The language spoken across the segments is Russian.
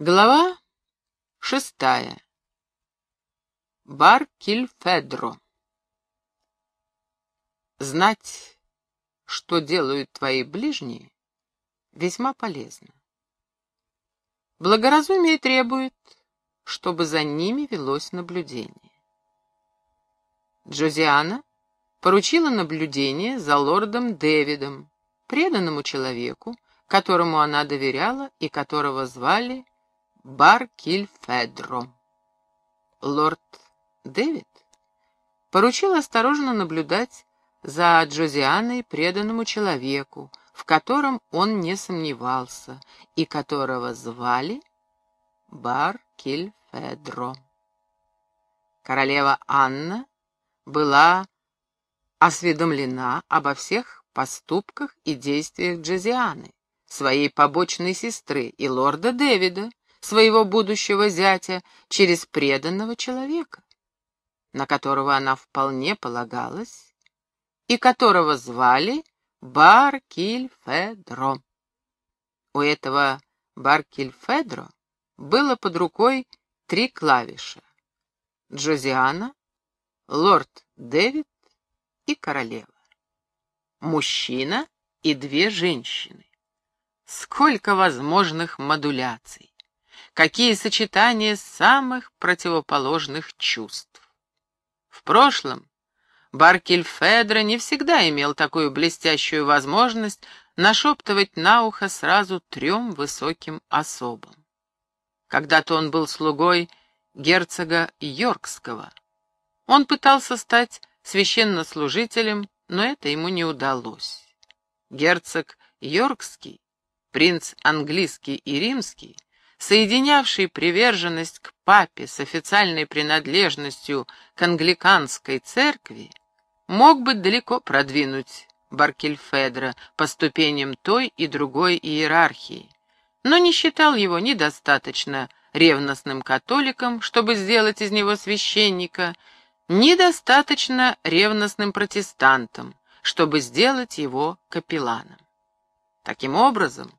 Глава шестая. Бар-Кильфедро. Знать, что делают твои ближние, весьма полезно. Благоразумие требует, чтобы за ними велось наблюдение. Джозиана поручила наблюдение за лордом Дэвидом, преданному человеку, которому она доверяла и которого звали Бар-Кильфедро. Лорд Дэвид поручил осторожно наблюдать за Джозианой преданному человеку, в котором он не сомневался, и которого звали Бар-Кильфедро. Королева Анна была осведомлена обо всех поступках и действиях Джозианы, своей побочной сестры и лорда Дэвида, своего будущего зятя через преданного человека, на которого она вполне полагалась и которого звали Баркильфедро. У этого Баркильфедро было под рукой три клавиши — Джозиана, лорд Дэвид и королева. Мужчина и две женщины. Сколько возможных модуляций! Какие сочетания самых противоположных чувств. В прошлом Баркельфедро не всегда имел такую блестящую возможность нашептывать на ухо сразу трем высоким особам. Когда-то он был слугой герцога Йоркского. Он пытался стать священнослужителем, но это ему не удалось. Герцог Йоркский, принц английский и римский, соединявший приверженность к папе с официальной принадлежностью к англиканской церкви, мог бы далеко продвинуть Баркельфедра по ступеням той и другой иерархии, но не считал его недостаточно ревностным католиком, чтобы сделать из него священника, недостаточно ревностным протестантом, чтобы сделать его капелланом. Таким образом,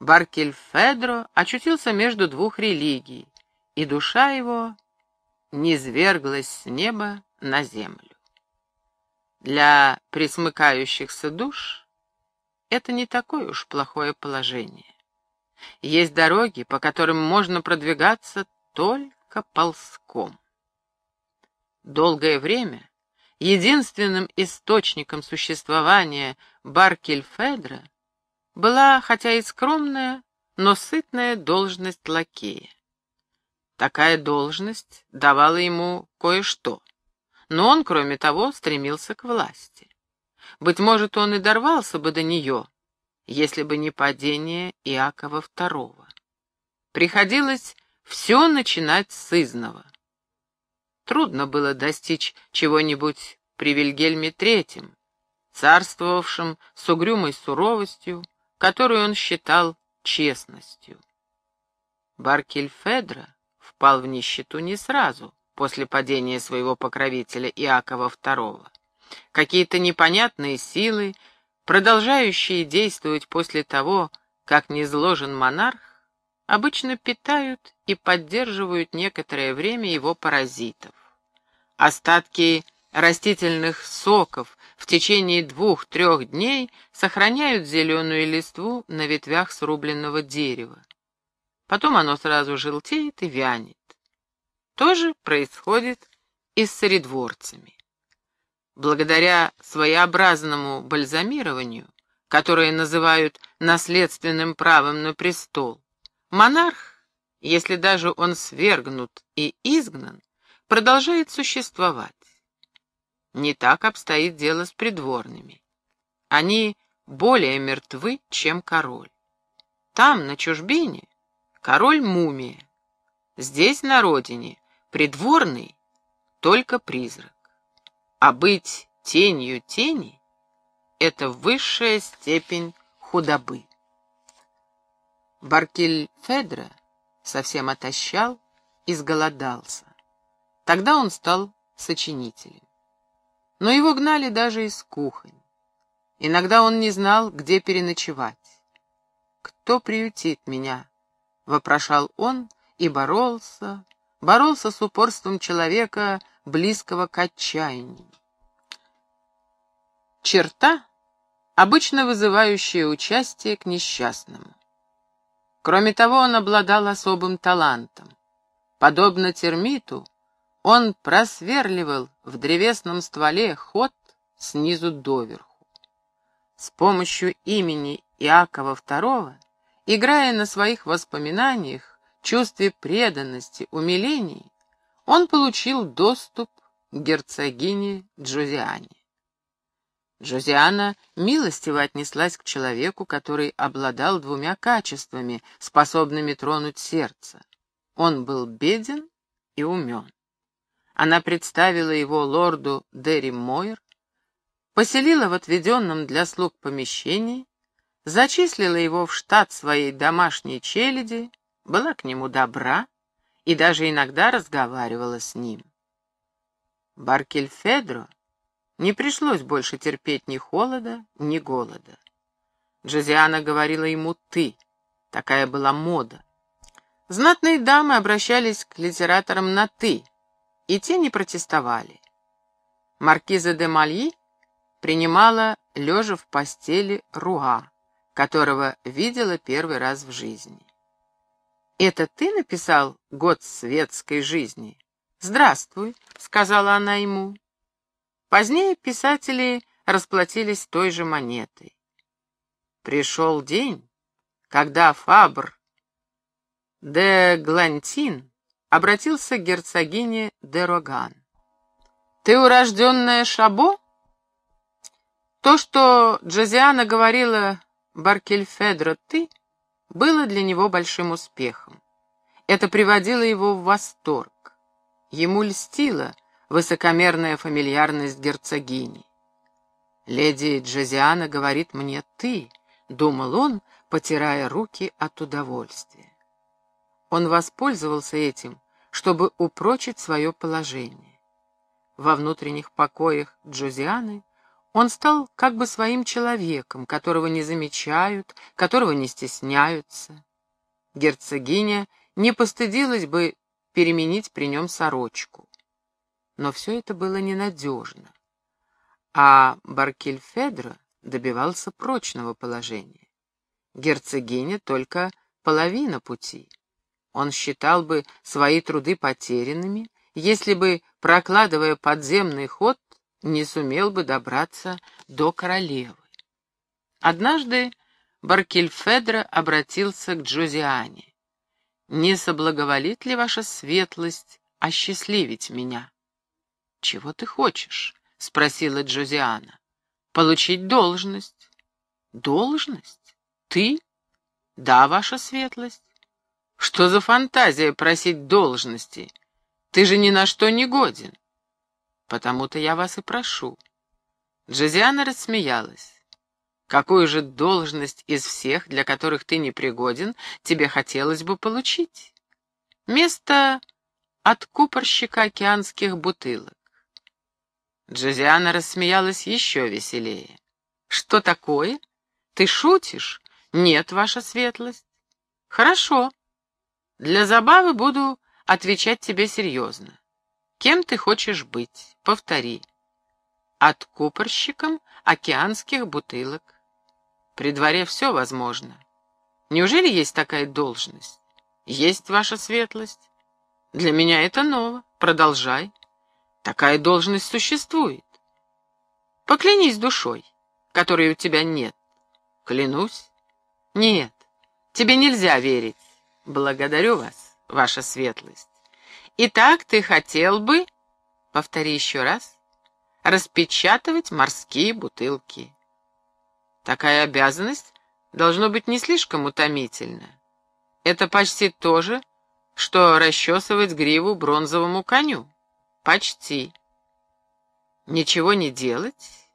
Баркельфедро очутился между двух религий, и душа его низверглась с неба на землю. Для присмыкающихся душ это не такое уж плохое положение. Есть дороги, по которым можно продвигаться только ползком. Долгое время единственным источником существования Баркельфедра была, хотя и скромная, но сытная должность лакея. Такая должность давала ему кое-что, но он, кроме того, стремился к власти. Быть может, он и дорвался бы до нее, если бы не падение Иакова II. Приходилось все начинать с изного. Трудно было достичь чего-нибудь при Вильгельме III, царствовавшем с угрюмой суровостью, которую он считал честностью. Баркельфедро впал в нищету не сразу, после падения своего покровителя Иакова II. Какие-то непонятные силы, продолжающие действовать после того, как низложен монарх, обычно питают и поддерживают некоторое время его паразитов. Остатки растительных соков в течение двух-трех дней сохраняют зеленую листву на ветвях срубленного дерева. Потом оно сразу желтеет и вянет. То же происходит и с царедворцами. Благодаря своеобразному бальзамированию, которое называют наследственным правом на престол, монарх, если даже он свергнут и изгнан, продолжает существовать. Не так обстоит дело с придворными. Они более мертвы, чем король. Там, на чужбине, король мумия. Здесь, на родине, придворный только призрак. А быть тенью тени — это высшая степень худобы. Баркель Федра совсем отощал, и сголодался. Тогда он стал сочинителем но его гнали даже из кухонь. Иногда он не знал, где переночевать. Кто приютит меня — вопрошал он и боролся, боролся с упорством человека, близкого к отчаянию. Черта, обычно вызывающая участие к несчастному. Кроме того, он обладал особым талантом. Подобно термиту, он просверливал в древесном стволе ход снизу доверху. С помощью имени Иакова II, играя на своих воспоминаниях, чувстве преданности, умилений, он получил доступ к герцогине Джозиане. Джозиана милостиво отнеслась к человеку, который обладал двумя качествами, способными тронуть сердце. Он был беден и умен. Она представила его лорду Дерри Мойер, поселила в отведенном для слуг помещении, зачислила его в штат своей домашней челяди, была к нему добра и даже иногда разговаривала с ним. Баркельфедро не пришлось больше терпеть ни холода, ни голода. Джозиана говорила ему «ты», такая была мода. Знатные дамы обращались к литераторам на «ты», и те не протестовали. Маркиза де Мальи принимала, лежа в постели, Руа, которого видела первый раз в жизни. «Это ты написал «Год светской жизни»?» «Здравствуй», — сказала она ему. Позднее писатели расплатились той же монетой. Пришел день, когда Фабр де Глантин обратился к герцогине де Роган. «Ты урожденная Шабо?» То, что Джозиана говорила Баркельфедро «ты», было для него большим успехом. Это приводило его в восторг. Ему льстило, высокомерная фамильярность герцогини. «Леди Джозиана говорит мне «ты», — думал он, потирая руки от удовольствия. Он воспользовался этим, чтобы упрочить свое положение. Во внутренних покоях Джозианы он стал как бы своим человеком, которого не замечают, которого не стесняются. Герцогиня не постыдилась бы переменить при нем сорочку но все это было ненадежно. А Баркельфедро добивался прочного положения. Герцогиня только половина пути. Он считал бы свои труды потерянными, если бы, прокладывая подземный ход, не сумел бы добраться до королевы. Однажды Баркельфедро обратился к Джозиане. «Не соблаговолит ли ваша светлость осчастливить меня?» «Чего ты хочешь?» — спросила Джозиана. «Получить должность». «Должность? Ты?» «Да, ваша светлость». «Что за фантазия просить должности? Ты же ни на что не годен». «Потому-то я вас и прошу». Джозиана рассмеялась. «Какую же должность из всех, для которых ты не пригоден, тебе хотелось бы получить?» «Место откупорщика океанских бутылок. Джозиана рассмеялась еще веселее. «Что такое? Ты шутишь? Нет, ваша светлость. Хорошо. Для забавы буду отвечать тебе серьезно. Кем ты хочешь быть? Повтори. Откупорщиком океанских бутылок. При дворе все возможно. Неужели есть такая должность? Есть ваша светлость. Для меня это ново. Продолжай. Такая должность существует. Поклянись душой, которой у тебя нет. Клянусь? Нет, тебе нельзя верить. Благодарю вас, ваша светлость. Итак, ты хотел бы, повтори еще раз, распечатывать морские бутылки. Такая обязанность должно быть не слишком утомительна. Это почти то же, что расчесывать гриву бронзовому коню. Почти. Ничего не делать?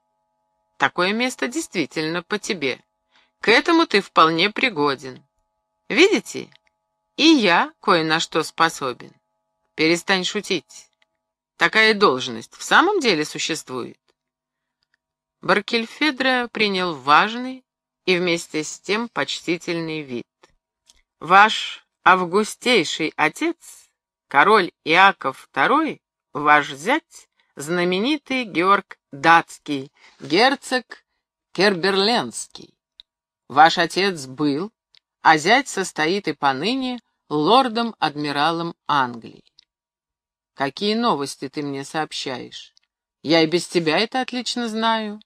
Такое место действительно по тебе. К этому ты вполне пригоден. Видите? И я кое на что способен. Перестань шутить. Такая должность в самом деле существует. Баркельфедро принял важный и вместе с тем почтительный вид. Ваш августейший отец, король Иаков II, ваш зять, знаменитый Георг Датский, герцог Керберленский. Ваш отец был, а зять состоит и поныне лордом-адмиралом Англии. Какие новости ты мне сообщаешь? Я и без тебя это отлично знаю.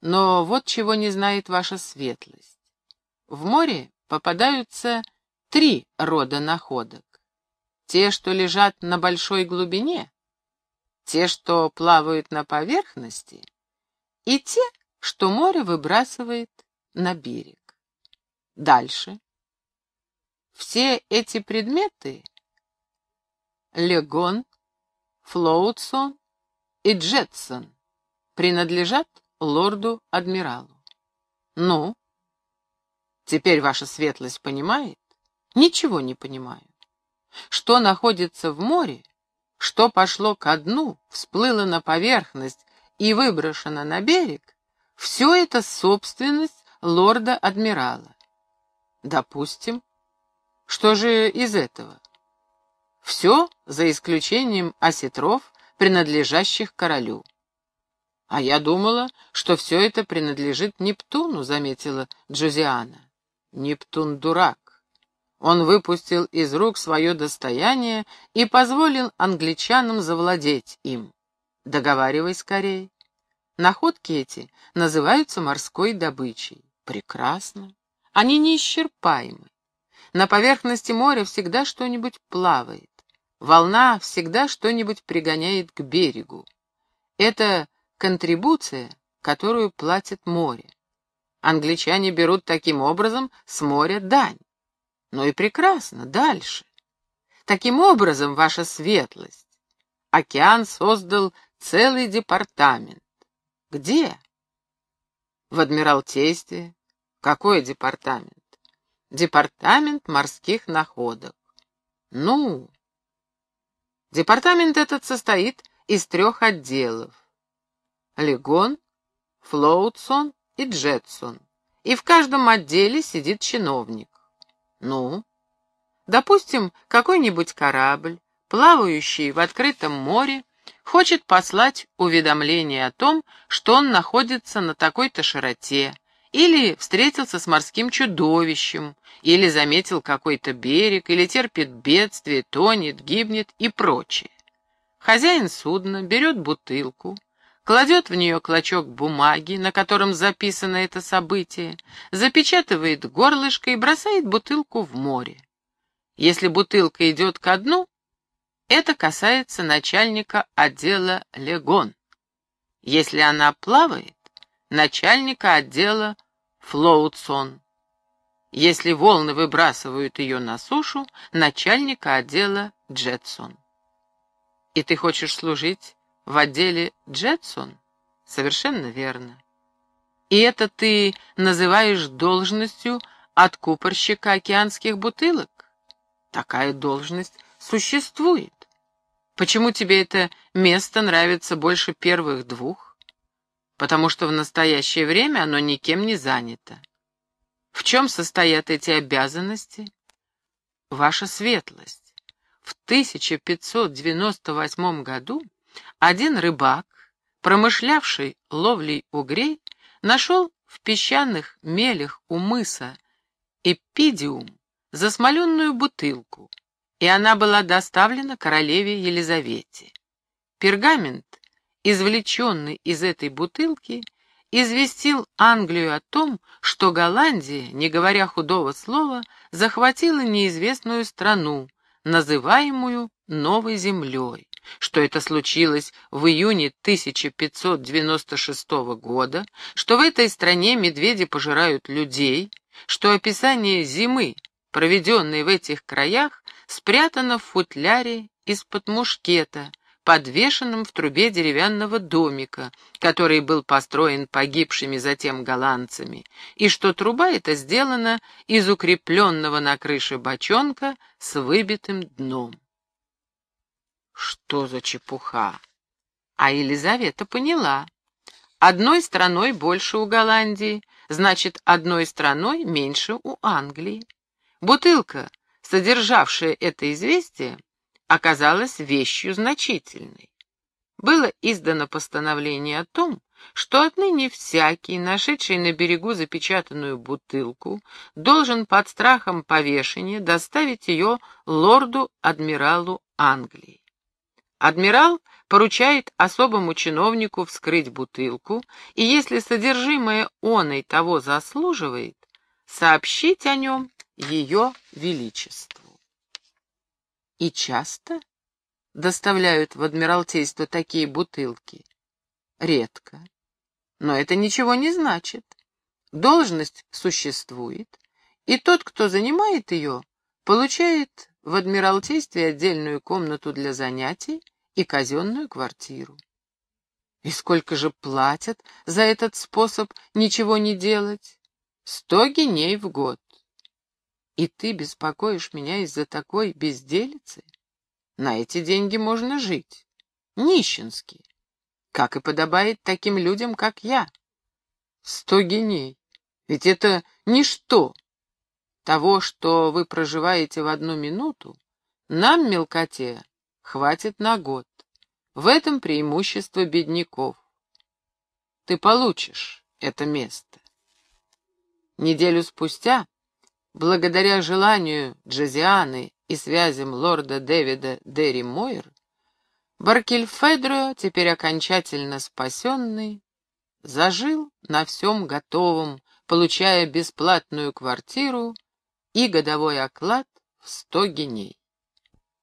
Но вот чего не знает ваша светлость. В море попадаются три рода находок. Те, что лежат на большой глубине, те, что плавают на поверхности, и те, что море выбрасывает на берег. Дальше. Все эти предметы — Легон, Флоутсон и Джетсон — принадлежат лорду-адмиралу. Ну, теперь ваша светлость понимает? Ничего не понимаю. Что находится в море, что пошло ко дну, всплыло на поверхность и выброшено на берег, все это собственность лорда-адмирала. Допустим, что же из этого? Все, за исключением осетров, принадлежащих королю. А я думала, что все это принадлежит Нептуну, заметила Джозиана. Нептун дурак. Он выпустил из рук свое достояние и позволил англичанам завладеть им. Договаривай скорее. Находки эти называются морской добычей. Прекрасно. Они неисчерпаемы. На поверхности моря всегда что-нибудь плавает. Волна всегда что-нибудь пригоняет к берегу. Это контрибуция, которую платит море. Англичане берут таким образом с моря дань. Ну и прекрасно, дальше. Таким образом, ваша светлость, океан создал целый департамент. Где? В Адмиралтействе. Какой департамент? Департамент морских находок. Ну, департамент этот состоит из трех отделов. Легон, Флоутсон и Джетсон. И в каждом отделе сидит чиновник. Ну, допустим, какой-нибудь корабль, плавающий в открытом море, хочет послать уведомление о том, что он находится на такой-то широте, или встретился с морским чудовищем, или заметил какой-то берег, или терпит бедствие, тонет, гибнет и прочее. Хозяин судна берет бутылку, кладет в нее клочок бумаги, на котором записано это событие, запечатывает горлышко и бросает бутылку в море. Если бутылка идет ко дну, это касается начальника отдела Легон. Если она плавает, начальника отдела Флоутсон. Если волны выбрасывают ее на сушу, начальника отдела Джетсон. И ты хочешь служить в отделе Джетсон? Совершенно верно. И это ты называешь должностью откупорщика океанских бутылок? Такая должность существует. Почему тебе это место нравится больше первых двух? Потому что в настоящее время оно никем не занято. В чем состоят эти обязанности? Ваша светлость. В 1598 году один рыбак, промышлявший ловлей угрей, нашел в песчаных мелях у мыса Эпидиум засмоленную бутылку, и она была доставлена королеве Елизавете. Пергамент извлеченный из этой бутылки, известил Англию о том, что Голландия, не говоря худого слова, захватила неизвестную страну, называемую Новой Землей, что это случилось в июне 1596 года, что в этой стране медведи пожирают людей, что описание зимы, проведенной в этих краях, спрятано в футляре из-под мушкета, подвешенном в трубе деревянного домика, который был построен погибшими затем голландцами, и что труба эта сделана из укрепленного на крыше бочонка с выбитым дном. Что за чепуха? А Елизавета поняла. Одной страной больше у Голландии, значит, одной страной меньше у Англии. Бутылка содержавшее это известие, оказалось вещью значительной. Было издано постановление о том, что отныне всякий, нашедший на берегу запечатанную бутылку, должен под страхом повешения доставить ее лорду-адмиралу Англии. Адмирал поручает особому чиновнику вскрыть бутылку, и если содержимое оной того заслуживает, сообщить о нем ее величеству. И часто доставляют в Адмиралтейство такие бутылки? Редко. Но это ничего не значит. Должность существует, и тот, кто занимает ее, получает в Адмиралтействе отдельную комнату для занятий и казенную квартиру. И сколько же платят за этот способ ничего не делать? Сто геней в год. И ты беспокоишь меня из-за такой безделицы? На эти деньги можно жить. Нищенски. Как и подобает таким людям, как я. Сто геней. Ведь это ничто. Того, что вы проживаете в одну минуту, нам, мелкоте, хватит на год. В этом преимущество бедняков. Ты получишь это место. Неделю спустя, благодаря желанию Джозианы и связям лорда Дэвида Дерри Мойер, Баркельфедро, теперь окончательно спасенный, зажил на всем готовом, получая бесплатную квартиру и годовой оклад в сто геней.